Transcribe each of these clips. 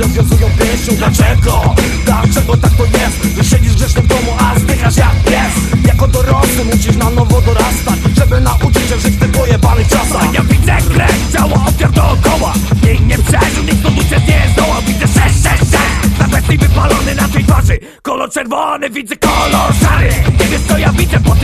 rozwiązują pięścią Dlaczego? Dlaczego tak to jest? Że siedzisz w domu, a zdychasz jak pies. Jako dorosły musisz na nowo dorastać Żeby nauczyć się żyć w tych pojebanych czasach. Ja widzę krew, ciało ofiar dookoła. Nikt nie przeżył, nikt stąd uciec nie zdołał. Widzę 666 na bestii wypalony na tej twarzy. Kolor czerwony, widzę kolor szary. Nie wiesz co ja widzę, bo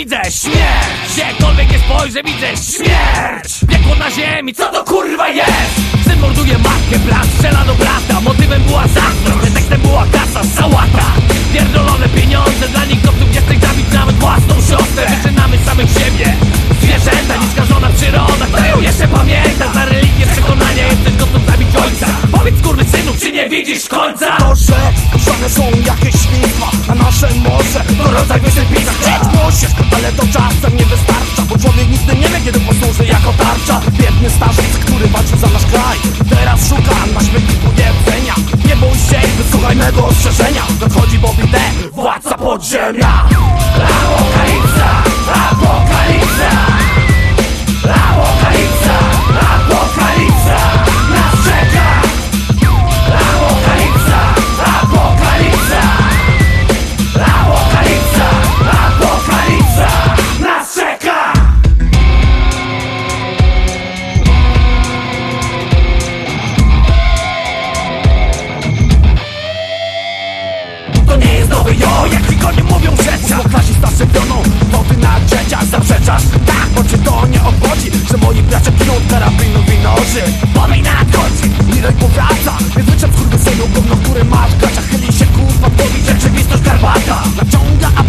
widzę śmierć. Gdziekolwiek nie spojrzę widzę śmierć. Piekło na ziemi, co to kurwa jest? Syn morduje matkę, brat strzela do brata. Motywem była zazdrość, pretekstem była kasa, sałata. Pierdolone pieniądze, dla nich to widzisz końca? To, że żadne są jakieś świństwa A nasze morze to rodzaj wysypiska Chcieć musisz, ale to czasem nie wystarcza Bo człowiek nigdy nie wie, kiedy posłuży jako tarcza. Biedny starzec, który walczył za nasz kraj Teraz szuka na śmietniku jedzenia Nie bój się wysłuchaj mego ostrzeżenia. Nadchodzi Bobby D, władca podziemia Że moi bracia piją karabinu winoży Owej nadchodzi, nie daj powraca Niezwyczaj w skurwysynu gówno, które masz w gaciach. Chyli się kurwa, powiedz rzeczywistość garbata. Naciąga